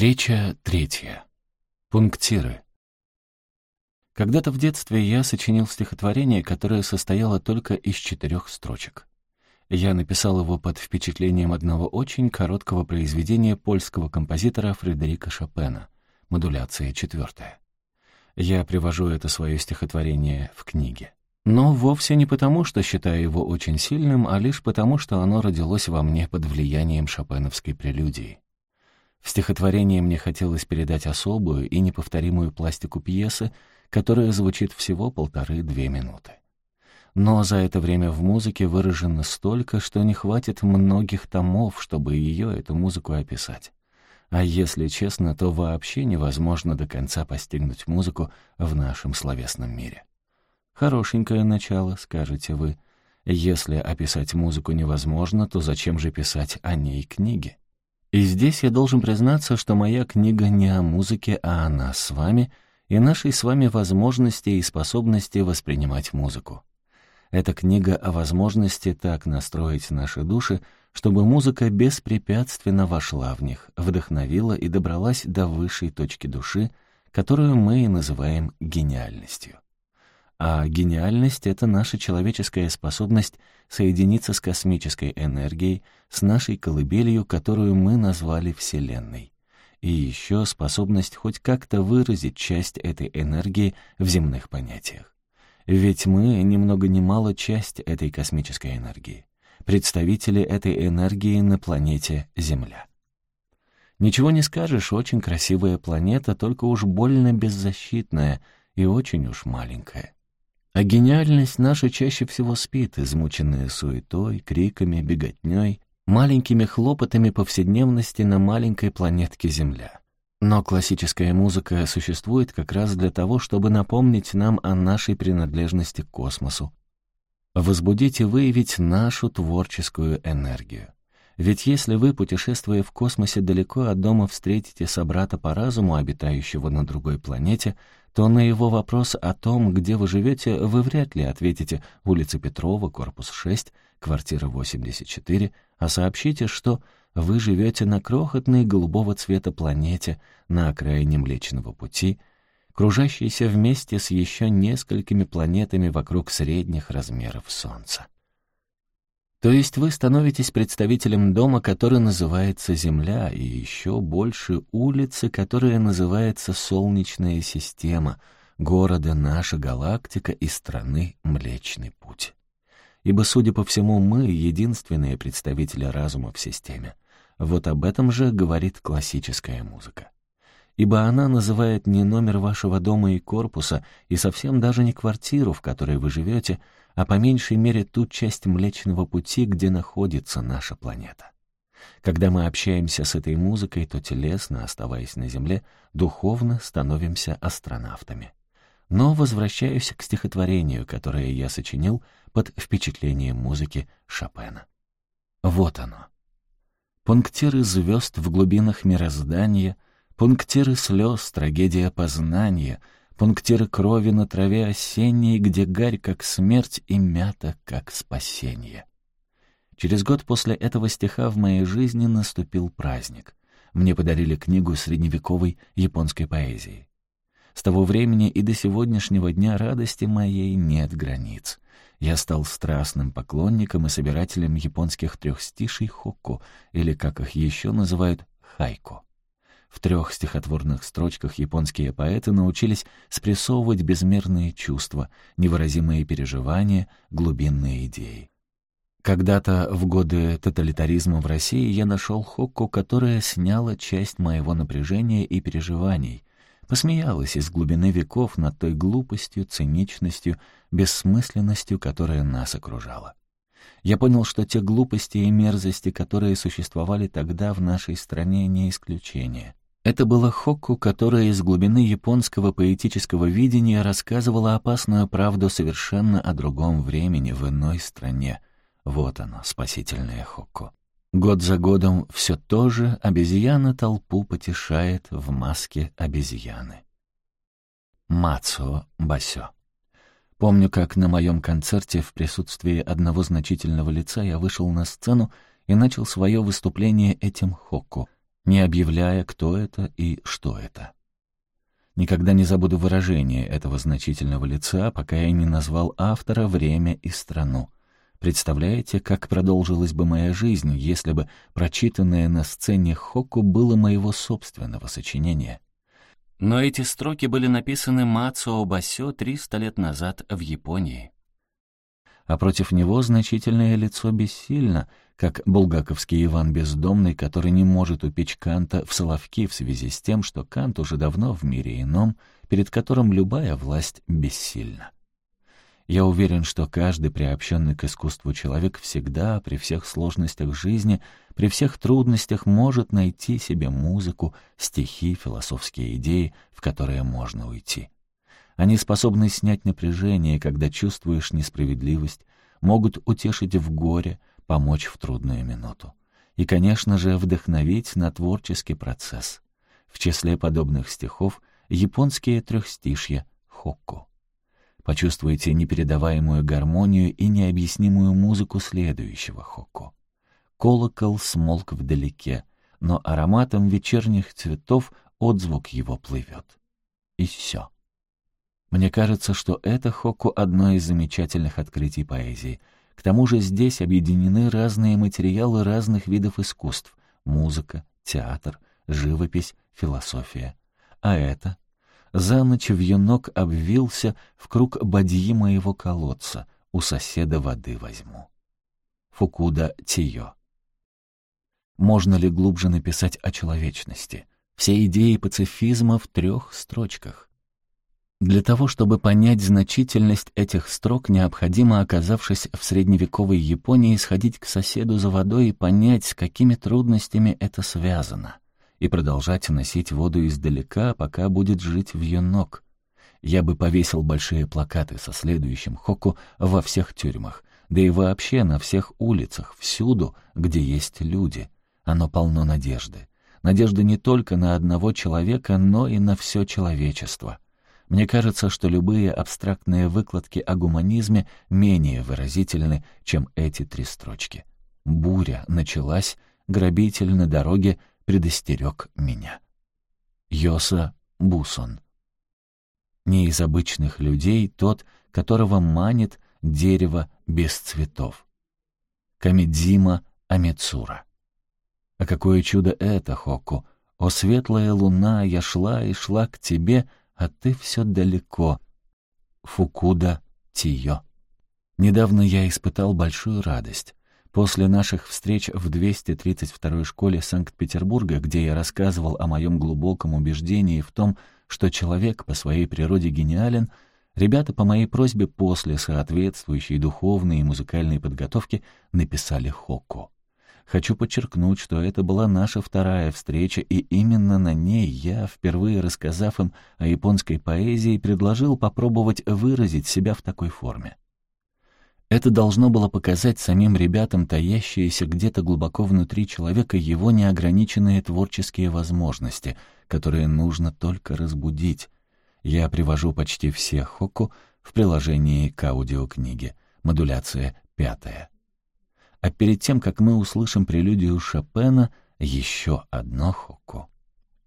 Встреча третья. Пунктиры. Когда-то в детстве я сочинил стихотворение, которое состояло только из четырех строчек. Я написал его под впечатлением одного очень короткого произведения польского композитора Фредерика Шопена «Модуляция четвертая». Я привожу это свое стихотворение в книге. Но вовсе не потому, что считаю его очень сильным, а лишь потому, что оно родилось во мне под влиянием шопеновской прелюдии. В стихотворении мне хотелось передать особую и неповторимую пластику пьесы, которая звучит всего полторы-две минуты. Но за это время в музыке выражено столько, что не хватит многих томов, чтобы ее, эту музыку, описать. А если честно, то вообще невозможно до конца постигнуть музыку в нашем словесном мире. Хорошенькое начало, скажете вы. Если описать музыку невозможно, то зачем же писать о ней книги? И здесь я должен признаться, что моя книга не о музыке, а о нас с вами и нашей с вами возможности и способности воспринимать музыку. Эта книга о возможности так настроить наши души, чтобы музыка беспрепятственно вошла в них, вдохновила и добралась до высшей точки души, которую мы и называем гениальностью. А гениальность — это наша человеческая способность соединиться с космической энергией, с нашей колыбелью, которую мы назвали Вселенной. И еще способность хоть как-то выразить часть этой энергии в земных понятиях. Ведь мы, ни много ни мало, часть этой космической энергии. Представители этой энергии на планете Земля. Ничего не скажешь, очень красивая планета, только уж больно беззащитная и очень уж маленькая. А гениальность наша чаще всего спит, измученная суетой, криками, беготней, маленькими хлопотами повседневности на маленькой планетке Земля. Но классическая музыка существует как раз для того, чтобы напомнить нам о нашей принадлежности к космосу, возбудить и выявить нашу творческую энергию. Ведь если вы, путешествуя в космосе далеко от дома, встретите собрата по разуму, обитающего на другой планете, то на его вопрос о том, где вы живете, вы вряд ли ответите «Улица Петрова, корпус 6, квартира 84», а сообщите, что вы живете на крохотной голубого цвета планете на окраине Млечного Пути, кружащейся вместе с еще несколькими планетами вокруг средних размеров Солнца. То есть вы становитесь представителем дома, который называется Земля, и еще больше улицы, которая называется Солнечная система, города наша галактика и страны Млечный Путь. Ибо, судя по всему, мы — единственные представители разума в системе. Вот об этом же говорит классическая музыка. Ибо она называет не номер вашего дома и корпуса, и совсем даже не квартиру, в которой вы живете, а по меньшей мере ту часть Млечного Пути, где находится наша планета. Когда мы общаемся с этой музыкой, то телесно, оставаясь на Земле, духовно становимся астронавтами. Но возвращаюсь к стихотворению, которое я сочинил под впечатлением музыки Шопена. Вот оно. Пунктиры звезд в глубинах мироздания, пунктиры слез, трагедия познания — пунктиры крови на траве осенней, где гарь как смерть и мята как спасение. Через год после этого стиха в моей жизни наступил праздник. Мне подарили книгу средневековой японской поэзии. С того времени и до сегодняшнего дня радости моей нет границ. Я стал страстным поклонником и собирателем японских трехстишей хокку, или, как их еще называют, хайко. В трех стихотворных строчках японские поэты научились спрессовывать безмерные чувства, невыразимые переживания, глубинные идеи. Когда-то в годы тоталитаризма в России я нашел хокку, которая сняла часть моего напряжения и переживаний, посмеялась из глубины веков над той глупостью, циничностью, бессмысленностью, которая нас окружала. Я понял, что те глупости и мерзости, которые существовали тогда в нашей стране, не исключение. Это было Хокку, которая из глубины японского поэтического видения рассказывала опасную правду совершенно о другом времени в иной стране. Вот оно, спасительное Хокку. Год за годом все то же обезьяна толпу потешает в маске обезьяны. Мацо Басё. Помню, как на моем концерте в присутствии одного значительного лица я вышел на сцену и начал свое выступление этим хокку — не объявляя, кто это и что это. Никогда не забуду выражение этого значительного лица, пока я не назвал автора, время и страну. Представляете, как продолжилась бы моя жизнь, если бы прочитанное на сцене Хоку было моего собственного сочинения? Но эти строки были написаны Мацуо Басё 300 лет назад в Японии. А против него значительное лицо бессильно, как булгаковский Иван Бездомный, который не может упечь Канта в Соловки в связи с тем, что Кант уже давно в мире ином, перед которым любая власть бессильна. Я уверен, что каждый приобщенный к искусству человек всегда, при всех сложностях жизни, при всех трудностях может найти себе музыку, стихи, философские идеи, в которые можно уйти. Они способны снять напряжение, когда чувствуешь несправедливость, могут утешить в горе, помочь в трудную минуту. И, конечно же, вдохновить на творческий процесс. В числе подобных стихов японские трехстишья «Хокку». Почувствуйте непередаваемую гармонию и необъяснимую музыку следующего хокку. Колокол смолк вдалеке, но ароматом вечерних цветов отзвук его плывет. И все. Мне кажется, что это хокку одно из замечательных открытий поэзии — к тому же здесь объединены разные материалы разных видов искусств — музыка, театр, живопись, философия. А это? За ночь вьюнок обвился в круг бадьи моего колодца, у соседа воды возьму. Фукуда Тио. Можно ли глубже написать о человечности? Все идеи пацифизма в трех строчках. Для того, чтобы понять значительность этих строк, необходимо, оказавшись в средневековой Японии, сходить к соседу за водой и понять, с какими трудностями это связано, и продолжать носить воду издалека, пока будет жить в юнок. Я бы повесил большие плакаты со следующим хоку во всех тюрьмах, да и вообще на всех улицах, всюду, где есть люди. Оно полно надежды. Надежды не только на одного человека, но и на все человечество — мне кажется, что любые абстрактные выкладки о гуманизме менее выразительны, чем эти три строчки. Буря началась, грабитель на дороге предостерег меня. Йоса Бусон. Не из обычных людей тот, которого манит дерево без цветов. Камедзима Амицура. А какое чудо это, Хоку! О, светлая луна, я шла и шла к тебе — а ты все далеко. Фукуда Тио. Недавно я испытал большую радость. После наших встреч в 232-й школе Санкт-Петербурга, где я рассказывал о моем глубоком убеждении в том, что человек по своей природе гениален, ребята по моей просьбе после соответствующей духовной и музыкальной подготовки написали хокку. Хочу подчеркнуть, что это была наша вторая встреча, и именно на ней я, впервые рассказав им о японской поэзии, предложил попробовать выразить себя в такой форме. Это должно было показать самим ребятам таящиеся где-то глубоко внутри человека его неограниченные творческие возможности, которые нужно только разбудить. Я привожу почти все хоку в приложении к аудиокниге. Модуляция пятая а перед тем, как мы услышим прелюдию Шопена, еще одно хоку.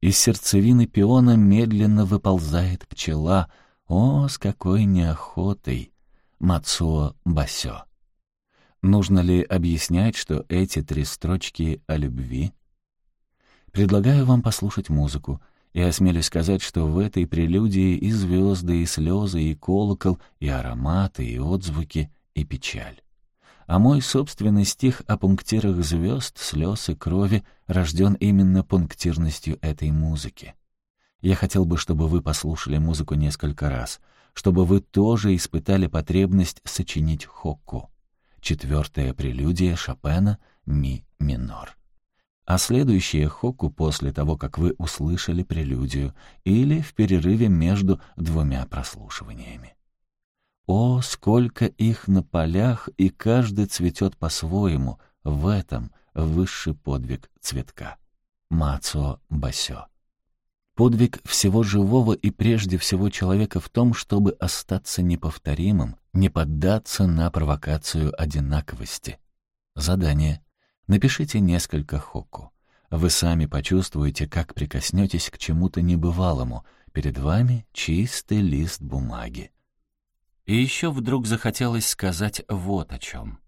Из сердцевины пиона медленно выползает пчела. О, с какой неохотой! Мацуо Басё. Нужно ли объяснять, что эти три строчки о любви? Предлагаю вам послушать музыку. Я осмелюсь сказать, что в этой прелюдии и звезды, и слезы, и колокол, и ароматы, и отзвуки, и печаль а мой собственный стих о пунктирах звезд, слез и крови рожден именно пунктирностью этой музыки. Я хотел бы, чтобы вы послушали музыку несколько раз, чтобы вы тоже испытали потребность сочинить хокку. Четвертая прелюдия Шопена «Ми минор». А следующее хокку после того, как вы услышали прелюдию или в перерыве между двумя прослушиваниями. О, сколько их на полях, и каждый цветет по-своему. В этом высший подвиг цветка. Мацо Басё. Подвиг всего живого и прежде всего человека в том, чтобы остаться неповторимым, не поддаться на провокацию одинаковости. Задание. Напишите несколько хоку. Вы сами почувствуете, как прикоснетесь к чему-то небывалому. Перед вами чистый лист бумаги. И еще вдруг захотелось сказать вот о чем.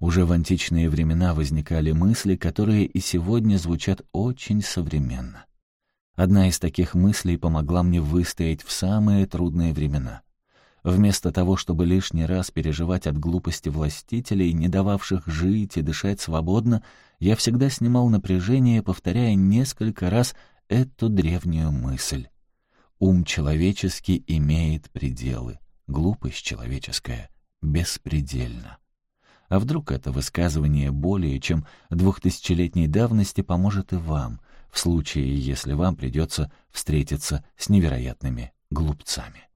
Уже в античные времена возникали мысли, которые и сегодня звучат очень современно. Одна из таких мыслей помогла мне выстоять в самые трудные времена. Вместо того, чтобы лишний раз переживать от глупости властителей, не дававших жить и дышать свободно, я всегда снимал напряжение, повторяя несколько раз эту древнюю мысль. Ум человеческий имеет пределы, глупость человеческая беспредельна. А вдруг это высказывание более чем двухтысячелетней давности поможет и вам, в случае, если вам придется встретиться с невероятными глупцами?